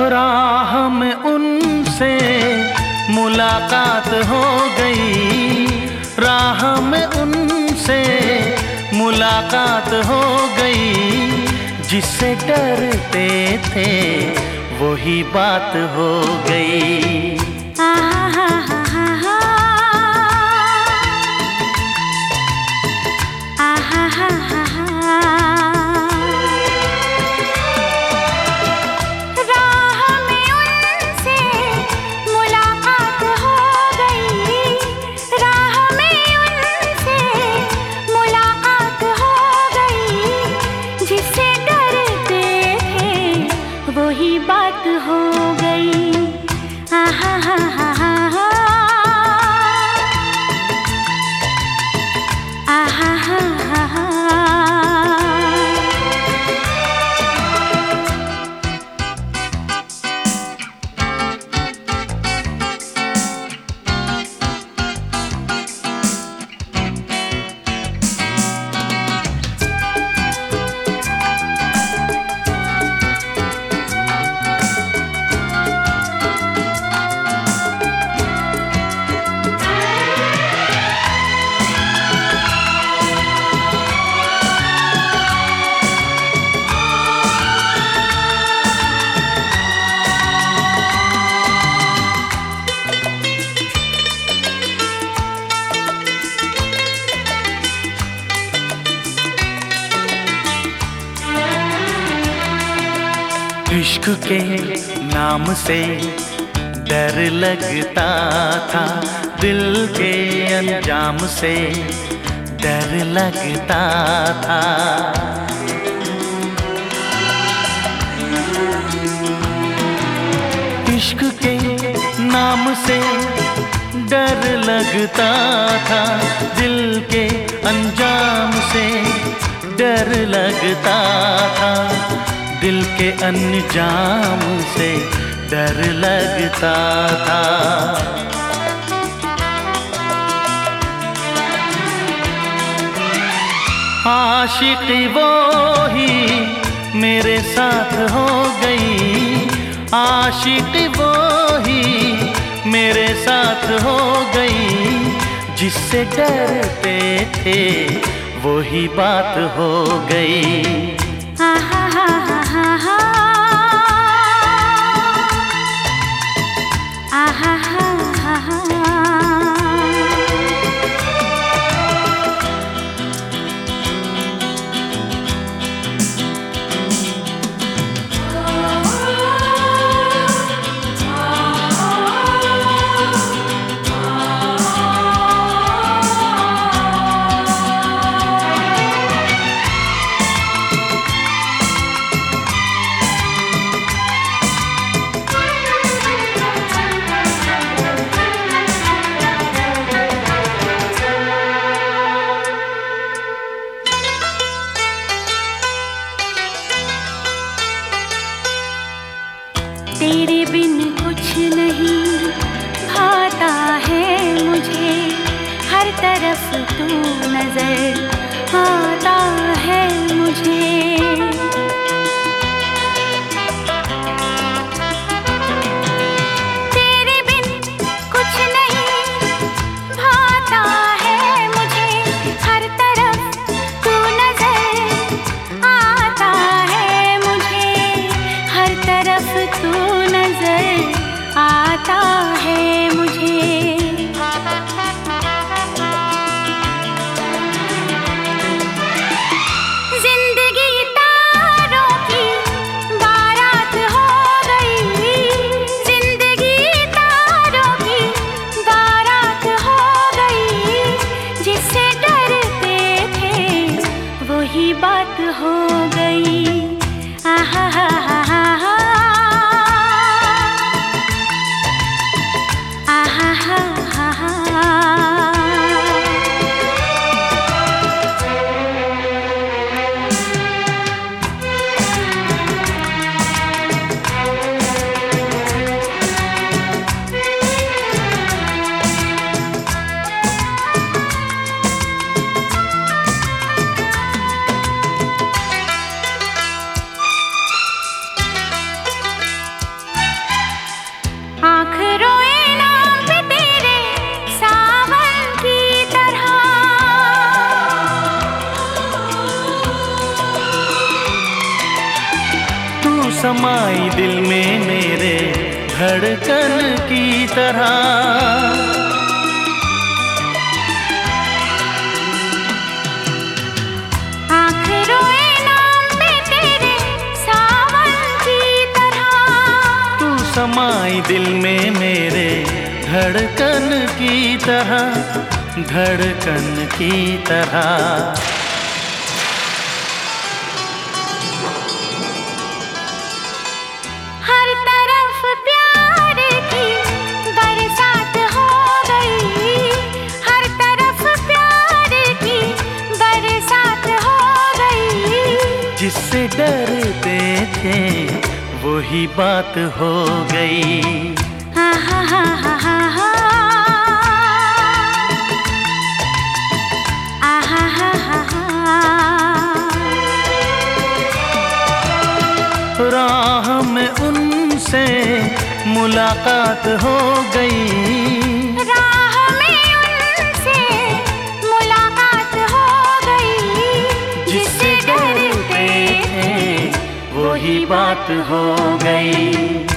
राह में उनसे मुलाकात हो गई। राह में उनसे मुलाकात हो गई। जिससे डरते थे, वही बात हो गई। इश्क के नाम से डर लगता था। दिल के अंजाम से डर लगता था। इश्क के नाम से डर लगता था। दिल के अंजाम से डर लगता था। दिल के अनजाम से डर लगता था। आशिक वो ही मेरे साथ हो गई। आशिक वो ही मेरे साथ हो गई। जिससे डरते थे, वही बात हो गई। तेरे बिन कुछ नहीं। भाता है मुझे हर तरफ़ तू नज़र। आता है मुझे। समाई दिल में मेरे धड़कन की तरह। तू समाई दिल में मेरे धड़कन की तरह धड़कन की तरह। डरते थे वही बात हो गई। हा हा हा हा आहा हा हा हा। राह में उनसे मुलाकात हो गई। ही बात हो गई।